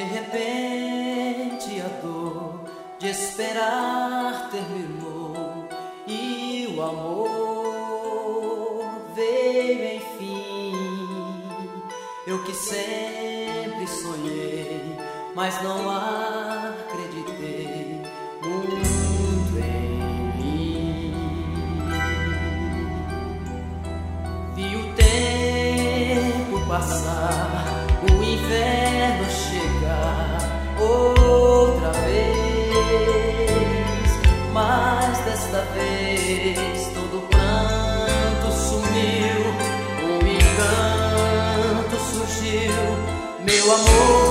repente a dor de esperar terminou e o amor veio enfim. Eu que sempre sonhei, mas não acreditei muito em mim. Vi o tempo passar, o inverno amor.